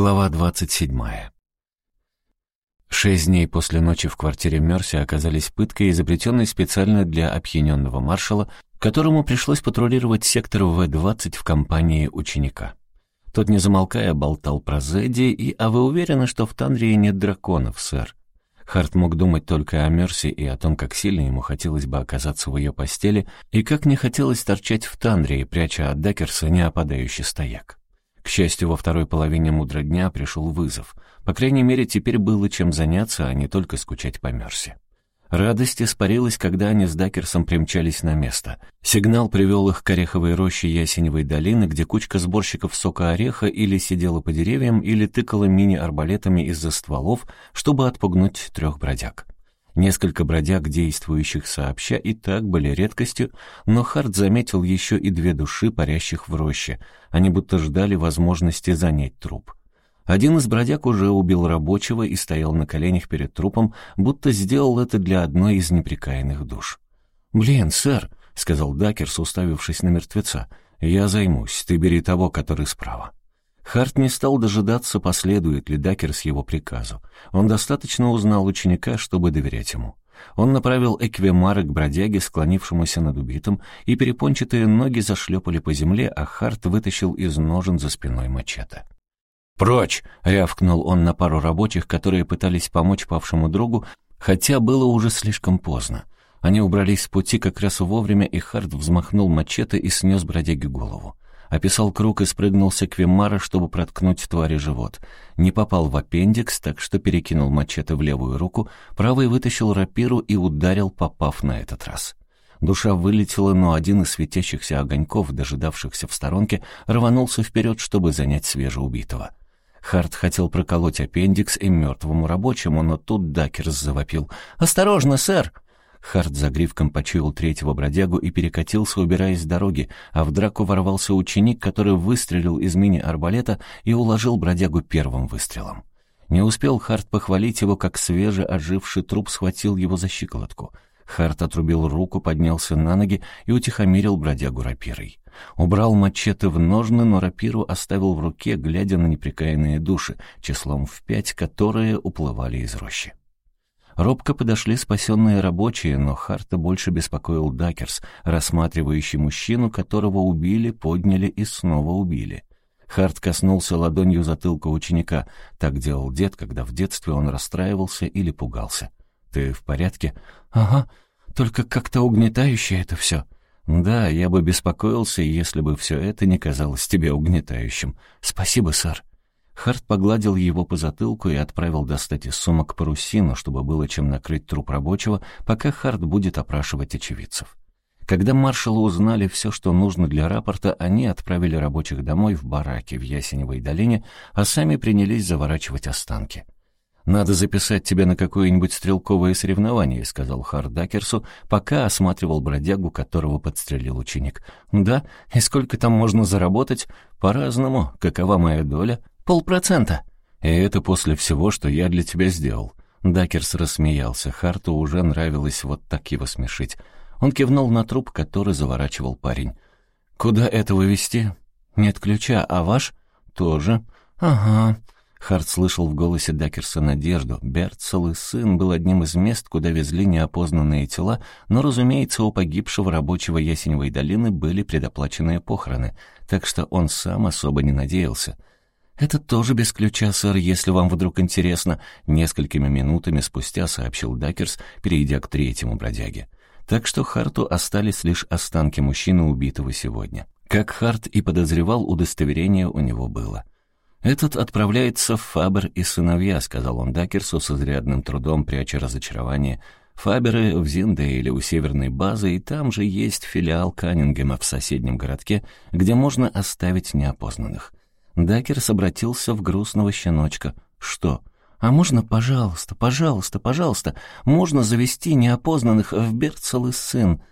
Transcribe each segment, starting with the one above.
Глава 27. Шесть дней после ночи в квартире Мерси оказались пыткой, изобретенной специально для опьяненного маршала, которому пришлось патрулировать сектор В-20 в компании ученика. Тот, не замолкая, болтал про Зедди, и «А вы уверены, что в Тандрии нет драконов, сэр?» Харт мог думать только о Мерси и о том, как сильно ему хотелось бы оказаться в ее постели, и как не хотелось торчать в Тандрии, пряча от Дакерса неопадающий стояк. Счастью, во второй половине мудро дня пришел вызов. По крайней мере, теперь было чем заняться, а не только скучать по Мерси. Радость испарилась, когда они с Дакерсом примчались на место. Сигнал привел их к ореховой роще Ясеневой долины, где кучка сборщиков сока ореха или сидела по деревьям, или тыкала мини-арбалетами из-за стволов, чтобы отпугнуть трех бродяг. Несколько бродяг, действующих сообща, и так были редкостью, но Харт заметил еще и две души, парящих в роще. Они будто ждали возможности занять труп. Один из бродяг уже убил рабочего и стоял на коленях перед трупом, будто сделал это для одной из неприкаянных душ. «Блин, сэр», — сказал Дакерс, уставившись на мертвеца, — «я займусь, ты бери того, который справа». Харт не стал дожидаться, последует ли Дакерс его приказу. Он достаточно узнал ученика, чтобы доверять ему. Он направил эквемары к бродяге, склонившемуся над убитым, и перепончатые ноги зашлепали по земле, а Харт вытащил из ножен за спиной мачете. «Прочь!» — рявкнул он на пару рабочих, которые пытались помочь павшему другу, хотя было уже слишком поздно. Они убрались с пути как раз вовремя, и Харт взмахнул мачете и снес бродяге голову. Описал круг и спрыгнул с эквемара, чтобы проткнуть твари живот. Не попал в аппендикс, так что перекинул мачете в левую руку, правой вытащил рапиру и ударил, попав на этот раз. Душа вылетела, но один из светящихся огоньков, дожидавшихся в сторонке, рванулся вперед, чтобы занять свежеубитого. Харт хотел проколоть аппендикс и мертвому рабочему, но тут Дакерс завопил. «Осторожно, сэр!» Харт за гривком почуял третьего бродягу и перекатился, убираясь с дороги, а в драку ворвался ученик, который выстрелил из мини-арбалета и уложил бродягу первым выстрелом. Не успел Харт похвалить его, как свеже оживший труп схватил его за щиколотку. Харт отрубил руку, поднялся на ноги и утихомирил бродягу рапирой. Убрал мачете в ножны, но рапиру оставил в руке, глядя на неприкаянные души, числом в пять, которые уплывали из рощи. Робко подошли спасенные рабочие, но Харта больше беспокоил Дакерс, рассматривающий мужчину, которого убили, подняли и снова убили. Харт коснулся ладонью затылка ученика. Так делал дед, когда в детстве он расстраивался или пугался. «Ты в порядке?» «Ага, только как-то угнетающе это все». «Да, я бы беспокоился, если бы все это не казалось тебе угнетающим. Спасибо, сэр». Харт погладил его по затылку и отправил достать из сумок парусину, чтобы было чем накрыть труп рабочего, пока Харт будет опрашивать очевидцев. Когда маршалы узнали все, что нужно для рапорта, они отправили рабочих домой в бараки в Ясеневой долине, а сами принялись заворачивать останки. «Надо записать тебя на какое-нибудь стрелковое соревнование», — сказал Хардакерсу, пока осматривал бродягу, которого подстрелил ученик. «Да? И сколько там можно заработать? По-разному. Какова моя доля? Полпроцента». «И это после всего, что я для тебя сделал». Дакерс рассмеялся. Харту уже нравилось вот так его смешить. Он кивнул на труп, который заворачивал парень. «Куда этого везти?» «Нет ключа, а ваш?» «Тоже». «Ага». Харт слышал в голосе Дакерса надежду. Берцел и сын был одним из мест, куда везли неопознанные тела, но, разумеется, у погибшего рабочего Ясеневой долины были предоплаченные похороны, так что он сам особо не надеялся. «Это тоже без ключа, сэр, если вам вдруг интересно», — несколькими минутами спустя сообщил Дакерс, перейдя к третьему бродяге. Так что Харту остались лишь останки мужчины, убитого сегодня. Как Харт и подозревал, удостоверение у него было. «Этот отправляется в Фабер и сыновья», — сказал он Дакерсу с изрядным трудом, пряча разочарование. «Фаберы в Зиндейле у северной базы, и там же есть филиал Каннингема в соседнем городке, где можно оставить неопознанных». Дакерс обратился в грустного щеночка. «Что?» «А можно, пожалуйста, пожалуйста, пожалуйста, можно завести неопознанных в Берцел и сын?»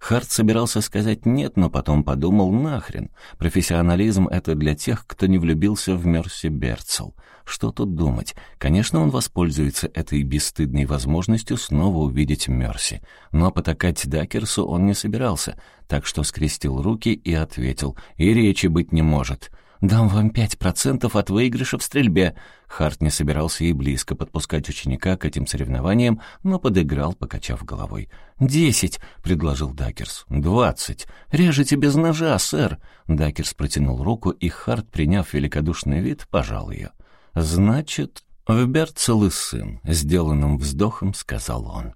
Харт собирался сказать «нет», но потом подумал «нахрен». Профессионализм — это для тех, кто не влюбился в Мерси Берцел. Что тут думать? Конечно, он воспользуется этой бесстыдной возможностью снова увидеть Мерси. Но потакать Дакерсу он не собирался, так что скрестил руки и ответил «и речи быть не может». Дам вам пять процентов от выигрыша в стрельбе». Харт не собирался и близко подпускать ученика к этим соревнованиям, но подыграл, покачав головой. «Десять», — предложил Дакерс. «Двадцать. Режете без ножа, сэр». Дакерс протянул руку, и Харт, приняв великодушный вид, пожал ее. «Значит, в Берцел и сын», — с деланным вздохом сказал он.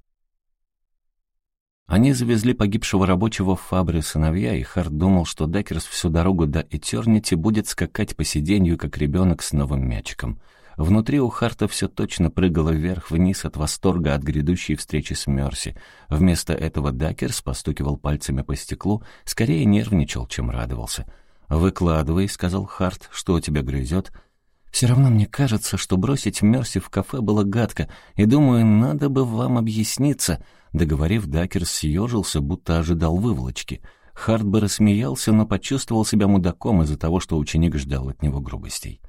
Они завезли погибшего рабочего в Фабр и сыновья, и Харт думал, что Деккерс всю дорогу до Этернити будет скакать по сиденью, как ребенок с новым мячиком. Внутри у Харта все точно прыгало вверх-вниз от восторга от грядущей встречи с Мерси. Вместо этого Дакерс постукивал пальцами по стеклу, скорее нервничал, чем радовался. «Выкладывай», — сказал Харт, — «что у тебя грызет?» «Все равно мне кажется, что бросить Мерси в кафе было гадко, и думаю, надо бы вам объясниться». Договорив, Дакер съежился, будто ожидал выволочки. Харт бы рассмеялся, но почувствовал себя мудаком из-за того, что ученик ждал от него грубостей.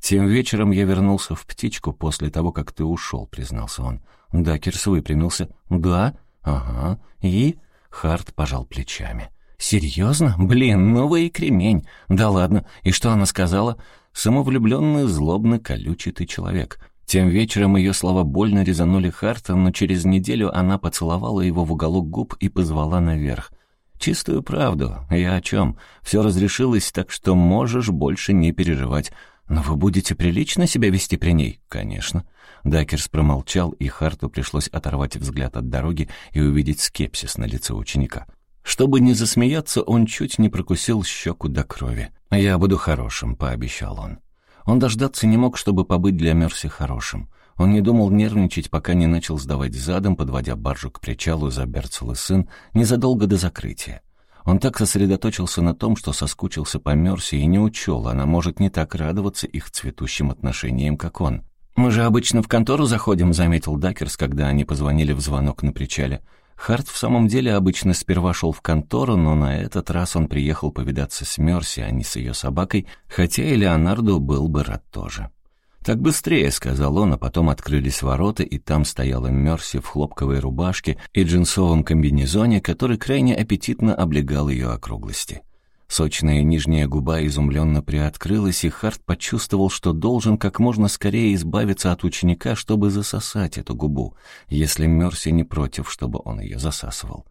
«Тем вечером я вернулся в птичку после того, как ты ушел», — признался он. Дакерс выпрямился. «Да? Ага. И?» Харт пожал плечами. «Серьезно? Блин, новый кремень. Да ладно. И что она сказала?» «Самовлюбленный, злобный, колючий ты человек. Тем вечером ее слова больно резанули Харта, но через неделю она поцеловала его в уголок губ и позвала наверх. «Чистую правду. Я о чем? Все разрешилось, так что можешь больше не переживать. Но вы будете прилично себя вести при ней?» «Конечно». Дакерс промолчал, и Харту пришлось оторвать взгляд от дороги и увидеть скепсис на лице ученика. Чтобы не засмеяться, он чуть не прокусил щеку до крови. «Я буду хорошим», — пообещал он. Он дождаться не мог, чтобы побыть для Мерси хорошим. Он не думал нервничать, пока не начал сдавать задом, подводя баржу к причалу за Берцел и сын, незадолго до закрытия. Он так сосредоточился на том, что соскучился по Мерси и не учел, она может не так радоваться их цветущим отношениям, как он. «Мы же обычно в контору заходим», — заметил Дакерс, когда они позвонили в звонок на причале. Харт в самом деле обычно сперва шел в контору, но на этот раз он приехал повидаться с Мерси, а не с ее собакой, хотя и Леонарду был бы рад тоже. «Так быстрее», — сказал он, а потом открылись ворота, и там стояла Мерси в хлопковой рубашке и джинсовом комбинезоне, который крайне аппетитно облегал ее округлости. Сочная нижняя губа изумленно приоткрылась, и Харт почувствовал, что должен как можно скорее избавиться от ученика, чтобы засосать эту губу, если Мерси не против, чтобы он ее засасывал.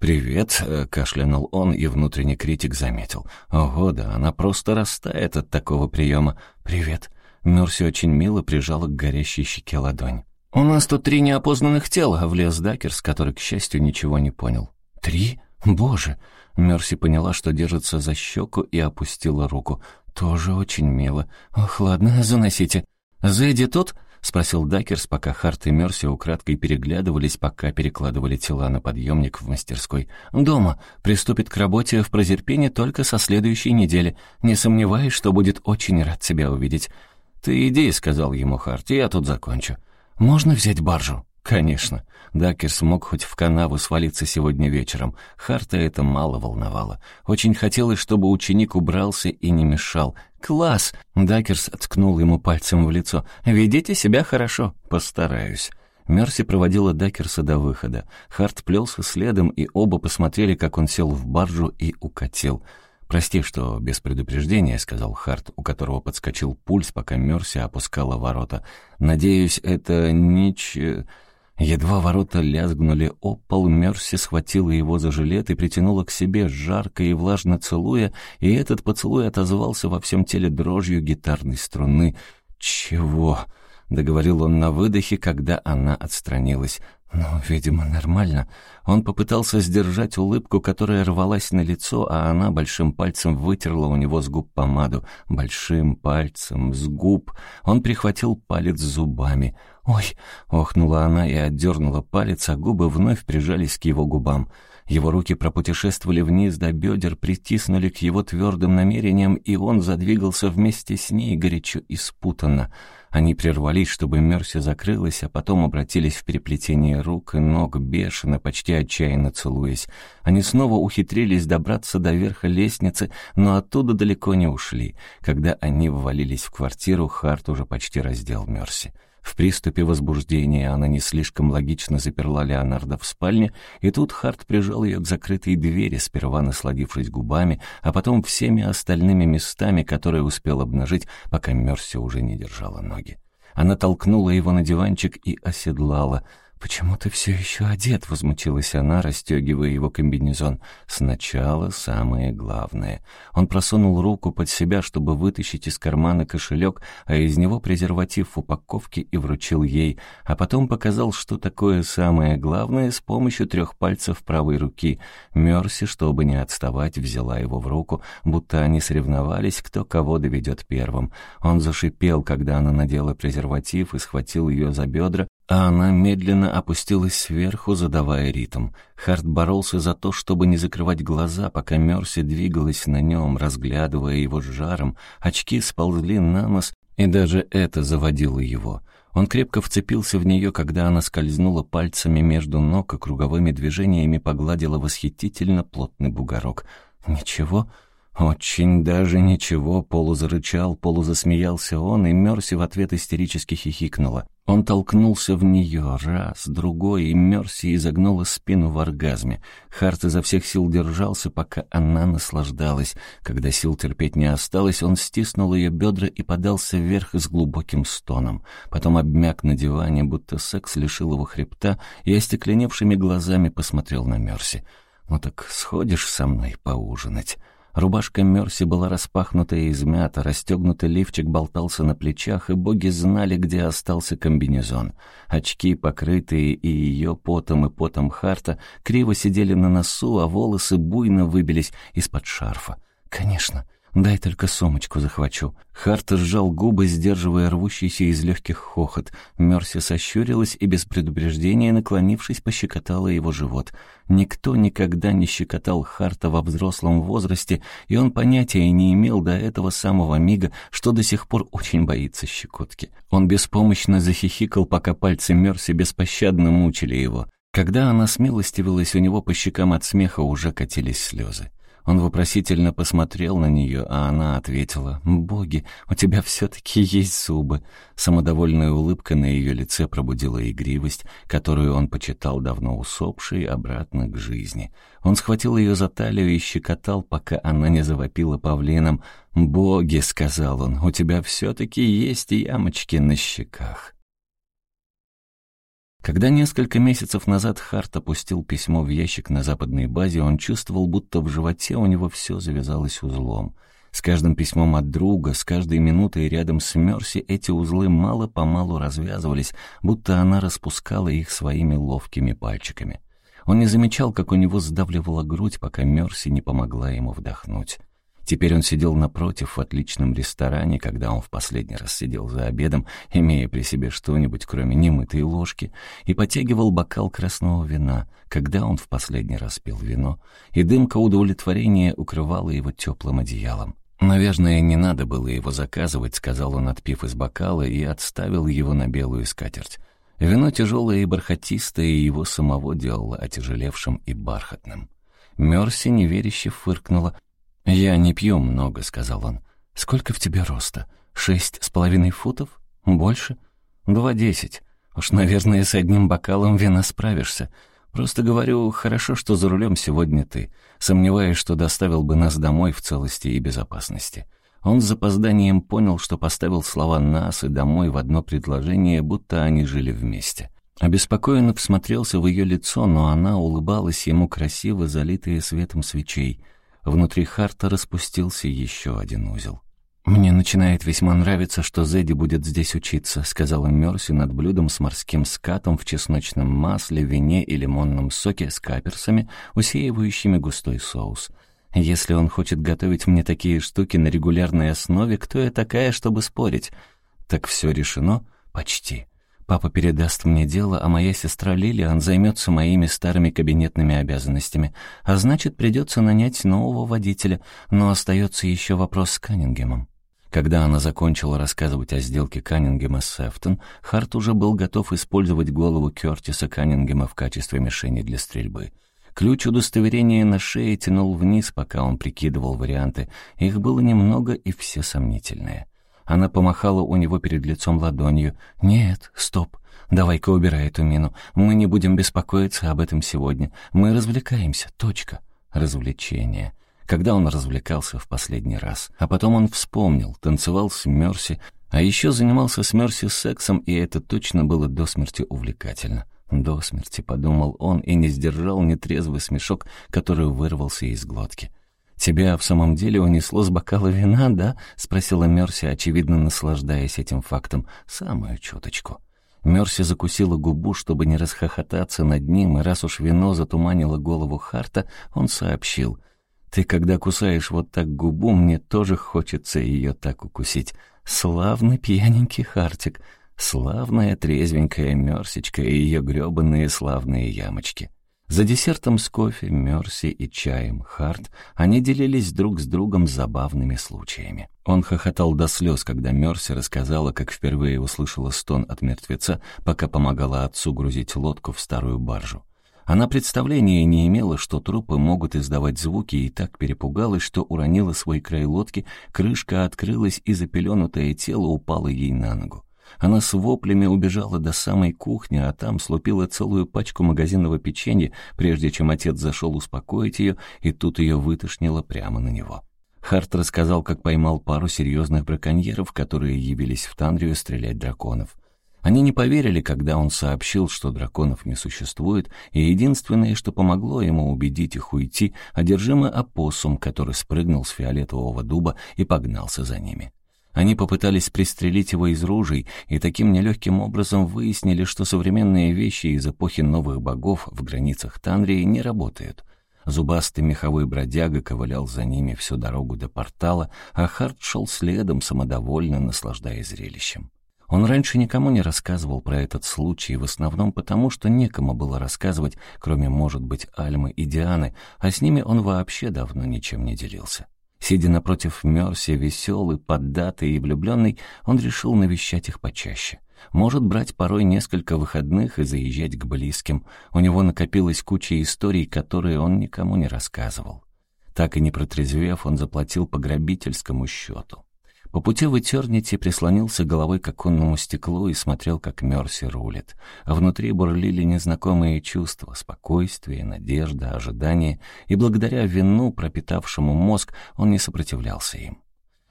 «Привет», э, — кашлянул он, и внутренний критик заметил. «Ого, да, она просто растает от такого приема. Привет». Мерси очень мило прижала к горящей щеке ладонь. «У нас тут три неопознанных тела», — влез Дакерс, который, к счастью, ничего не понял. «Три? Боже!» Мерси поняла, что держится за щеку и опустила руку. «Тоже очень мило. Ох, ладно, заносите». «Зэдди тут?» — спросил Дакерс, пока Харт и Мерси украдкой переглядывались, пока перекладывали тела на подъемник в мастерской. «Дома. Приступит к работе в Прозерпине только со следующей недели. Не сомневаюсь, что будет очень рад тебя увидеть». «Ты иди», — сказал ему Харт, — «я тут закончу». «Можно взять баржу?» Конечно, Дакер смог хоть в канаву свалиться сегодня вечером. Харта это мало волновало. Очень хотелось, чтобы ученик убрался и не мешал. «Класс!» — Дакерс ткнул ему пальцем в лицо. «Ведите себя хорошо». «Постараюсь». Мерси проводила Дакерса до выхода. Харт плелся следом, и оба посмотрели, как он сел в баржу и укатил. «Прости, что без предупреждения», — сказал Харт, у которого подскочил пульс, пока Мерси опускала ворота. «Надеюсь, это нич...» Едва ворота лязгнули о пол, Мерси схватила его за жилет и притянула к себе, жарко и влажно целуя, и этот поцелуй отозвался во всем теле дрожью гитарной струны. «Чего?» — договорил он на выдохе, когда она отстранилась. «Ну, видимо, нормально». Он попытался сдержать улыбку, которая рвалась на лицо, а она большим пальцем вытерла у него с губ помаду. Большим пальцем, с губ. Он прихватил палец зубами. «Ой!» — охнула она и отдернула палец, а губы вновь прижались к его губам. Его руки пропутешествовали вниз до бедер, притиснули к его твердым намерениям, и он задвигался вместе с ней горячо и спутанно. Они прервались, чтобы Мерси закрылась, а потом обратились в переплетение рук и ног, бешено, почти отчаянно целуясь. Они снова ухитрились добраться до верха лестницы, но оттуда далеко не ушли. Когда они ввалились в квартиру, Харт уже почти раздел Мерси. В приступе возбуждения она не слишком логично заперла Леонардо в спальне, и тут Харт прижал ее к закрытой двери, сперва насладившись губами, а потом всеми остальными местами, которые успел обнажить, пока Мерси уже не держала ноги. Она толкнула его на диванчик и оседлала — «Почему ты все еще одет?» — возмутилась она, расстегивая его комбинезон. «Сначала самое главное». Он просунул руку под себя, чтобы вытащить из кармана кошелек, а из него презерватив в упаковке и вручил ей, а потом показал, что такое самое главное с помощью трех пальцев правой руки. Мерси, чтобы не отставать, взяла его в руку, будто они соревновались, кто кого доведет первым. Он зашипел, когда она надела презерватив и схватил ее за бедра, а она медленно опустилась сверху, задавая ритм. Харт боролся за то, чтобы не закрывать глаза, пока Мерси двигалась на нем, разглядывая его с жаром. Очки сползли на нос, и даже это заводило его. Он крепко вцепился в нее, когда она скользнула пальцами между ног и круговыми движениями погладила восхитительно плотный бугорок. «Ничего?» «Очень даже ничего», — полузарычал, полузасмеялся он, и Мерси в ответ истерически хихикнула. Он толкнулся в нее раз, другой, и Мерси изогнула спину в оргазме. Харт изо всех сил держался, пока она наслаждалась. Когда сил терпеть не осталось, он стиснул ее бедра и подался вверх с глубоким стоном. Потом обмяк на диване, будто секс лишил его хребта, и остекленевшими глазами посмотрел на Мерси. «Ну так сходишь со мной поужинать?» Рубашка Мерси была распахнута и измята, расстегнутый лифчик болтался на плечах, и боги знали, где остался комбинезон. Очки, покрытые и ее потом, и потом Харта, криво сидели на носу, а волосы буйно выбились из-под шарфа. «Конечно», «Дай только сумочку захвачу». Харт сжал губы, сдерживая рвущийся из легких хохот. Мерси сощурилась и без предупреждения, наклонившись, пощекотала его живот. Никто никогда не щекотал Харта во взрослом возрасте, и он понятия не имел до этого самого мига, что до сих пор очень боится щекотки. Он беспомощно захихикал, пока пальцы Мерси беспощадно мучили его. Когда она смилостивилась, у него по щекам от смеха уже катились слезы. Он вопросительно посмотрел на нее, а она ответила, «Боги, у тебя все-таки есть зубы». Самодовольная улыбка на ее лице пробудила игривость, которую он почитал давно усопшей, обратно к жизни. Он схватил ее за талию и щекотал, пока она не завопила павлином. «Боги», — сказал он, — «у тебя все-таки есть ямочки на щеках». Когда несколько месяцев назад Харт опустил письмо в ящик на западной базе, он чувствовал, будто в животе у него все завязалось узлом. С каждым письмом от друга, с каждой минутой рядом с Мерси эти узлы мало-помалу развязывались, будто она распускала их своими ловкими пальчиками. Он не замечал, как у него сдавливала грудь, пока Мерси не помогла ему вдохнуть. Теперь он сидел напротив в отличном ресторане, когда он в последний раз сидел за обедом, имея при себе что-нибудь, кроме немытой ложки, и потягивал бокал красного вина, когда он в последний раз пил вино, и дымка удовлетворения укрывала его теплым одеялом. «Наверное, не надо было его заказывать», — сказал он, отпив из бокала, и отставил его на белую скатерть. Вино тяжелое и бархатистое, его самого делало отяжелевшим и бархатным. Мерси неверяще фыркнула, «Я не пью много», — сказал он. «Сколько в тебе роста? Шесть с половиной футов? Больше? Два десять. Уж, наверное, с одним бокалом вина справишься. Просто говорю, хорошо, что за рулем сегодня ты. Сомневаюсь, что доставил бы нас домой в целости и безопасности». Он с запозданием понял, что поставил слова «нас» и «домой» в одно предложение, будто они жили вместе. Обеспокоенно всмотрелся в ее лицо, но она улыбалась ему красиво, залитая светом свечей — Внутри Харта распустился еще один узел. «Мне начинает весьма нравиться, что Зедди будет здесь учиться», сказала Мерси над блюдом с морским скатом в чесночном масле, вине и лимонном соке с каперсами, усеивающими густой соус. «Если он хочет готовить мне такие штуки на регулярной основе, кто я такая, чтобы спорить?» «Так все решено?» «Почти». Папа передаст мне дело, а моя сестра Лилиан займется моими старыми кабинетными обязанностями. А значит, придется нанять нового водителя, но остается еще вопрос с Каннингемом. Когда она закончила рассказывать о сделке Каннингема с Эфтон, Харт уже был готов использовать голову Кертиса Каннингема в качестве мишени для стрельбы. Ключ удостоверения на шее тянул вниз, пока он прикидывал варианты. Их было немного и все сомнительные. Она помахала у него перед лицом ладонью. «Нет, стоп. Давай-ка убирай эту мину. Мы не будем беспокоиться об этом сегодня. Мы развлекаемся. Точка. Развлечение. Когда он развлекался в последний раз? А потом он вспомнил, танцевал с Мерси, а еще занимался с Мерси сексом, и это точно было до смерти увлекательно. До смерти, подумал он, и не сдержал нетрезвый смешок, который вырвался из глотки. «Тебя в самом деле унесло с бокала вина, да?» — спросила Мерси, очевидно наслаждаясь этим фактом. «Самую чуточку». Мерси закусила губу, чтобы не расхохотаться над ним, и раз уж вино затуманило голову Харта, он сообщил. «Ты, когда кусаешь вот так губу, мне тоже хочется ее так укусить. Славный пьяненький Хартик, славная трезвенькая Мерсичка и ее гребанные славные ямочки». За десертом с кофе, Мерси и чаем Харт они делились друг с другом забавными случаями. Он хохотал до слез, когда Мерси рассказала, как впервые услышала стон от мертвеца, пока помогала отцу грузить лодку в старую баржу. Она представления не имела, что трупы могут издавать звуки, и так перепугалась, что уронила свой край лодки, крышка открылась, и запеленутое тело упало ей на ногу. Она с воплями убежала до самой кухни, а там слупила целую пачку магазинного печенья, прежде чем отец зашел успокоить ее, и тут ее вытошнило прямо на него. Харт рассказал, как поймал пару серьезных браконьеров, которые явились в Тандрию стрелять драконов. Они не поверили, когда он сообщил, что драконов не существует, и единственное, что помогло ему убедить их уйти, одержимый опоссум, который спрыгнул с фиолетового дуба и погнался за ними. Они попытались пристрелить его из ружей и таким нелегким образом выяснили, что современные вещи из эпохи новых богов в границах Танрии не работают. Зубастый меховой бродяга ковылял за ними всю дорогу до портала, а Харт шел следом, самодовольно наслаждаясь зрелищем. Он раньше никому не рассказывал про этот случай, в основном потому, что некому было рассказывать, кроме, может быть, Альмы и Дианы, а с ними он вообще давно ничем не делился. Сидя напротив Мерси, веселый, поддатый и влюбленный, он решил навещать их почаще. Может брать порой несколько выходных и заезжать к близким. У него накопилась куча историй, которые он никому не рассказывал. Так и не протрезвев, он заплатил по грабительскому счету. По пути в Этернити прислонился головой к оконному стеклу и смотрел, как Мерси рулит. А внутри бурлили незнакомые чувства — спокойствие, надежда, ожидание, и благодаря вину, пропитавшему мозг, он не сопротивлялся им.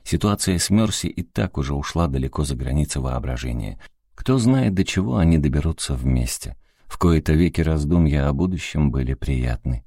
Ситуация с Мерси и так уже ушла далеко за границы воображения. Кто знает, до чего они доберутся вместе. В кои-то веки раздумья о будущем были приятны.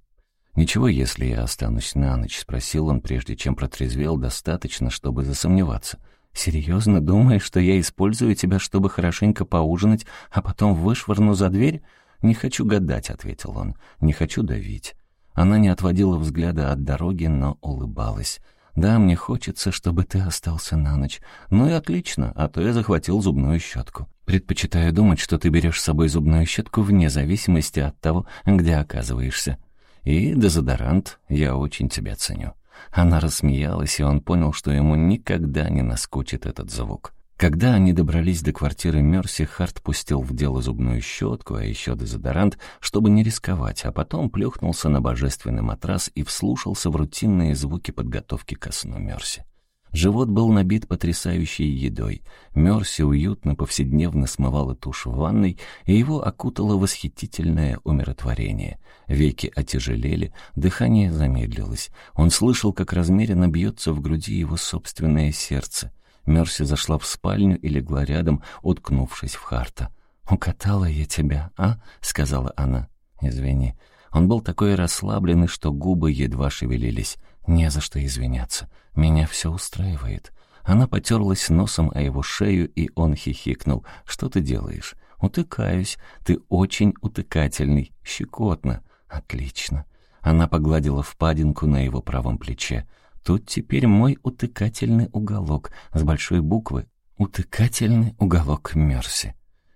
«Ничего, если я останусь на ночь?» — спросил он, прежде чем протрезвел достаточно, чтобы засомневаться. «Серьезно думаешь, что я использую тебя, чтобы хорошенько поужинать, а потом вышвырну за дверь?» «Не хочу гадать», — ответил он. «Не хочу давить». Она не отводила взгляда от дороги, но улыбалась. «Да, мне хочется, чтобы ты остался на ночь. Ну и отлично, а то я захватил зубную щетку. Предпочитаю думать, что ты берешь с собой зубную щетку вне зависимости от того, где оказываешься». И дезодорант, я очень тебя ценю». Она рассмеялась, и он понял, что ему никогда не наскучит этот звук. Когда они добрались до квартиры Мерси, Харт пустил в дело зубную щетку, а еще дезодорант, чтобы не рисковать, а потом плюхнулся на божественный матрас и вслушался в рутинные звуки подготовки ко сну Мерси. Живот был набит потрясающей едой. Мерси уютно повседневно смывала тушь в ванной, и его окутало восхитительное умиротворение. Веки отяжелели, дыхание замедлилось. Он слышал, как размеренно бьется в груди его собственное сердце. Мерси зашла в спальню и легла рядом, уткнувшись в Харта. «Укатала я тебя, а?» — сказала она. «Извини». Он был такой расслабленный, что губы едва шевелились. «Не за что извиняться. Меня все устраивает». Она потерлась носом о его шею, и он хихикнул. «Что ты делаешь?» «Утыкаюсь. Ты очень утыкательный. Щекотно». «Отлично». Она погладила впадинку на его правом плече. «Тут теперь мой утыкательный уголок с большой буквы. Утыкательный уголок Мерси».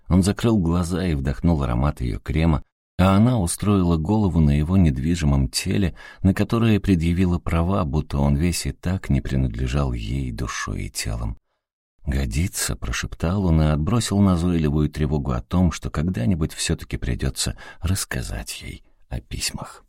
Он закрыл глаза и вдохнул аромат ее крема, а она устроила голову на его недвижимом теле, на которое предъявила права, будто он весь и так не принадлежал ей душой и телом. «Годится», — прошептал он и отбросил назойливую тревогу о том, что когда-нибудь все-таки придется рассказать ей о письмах.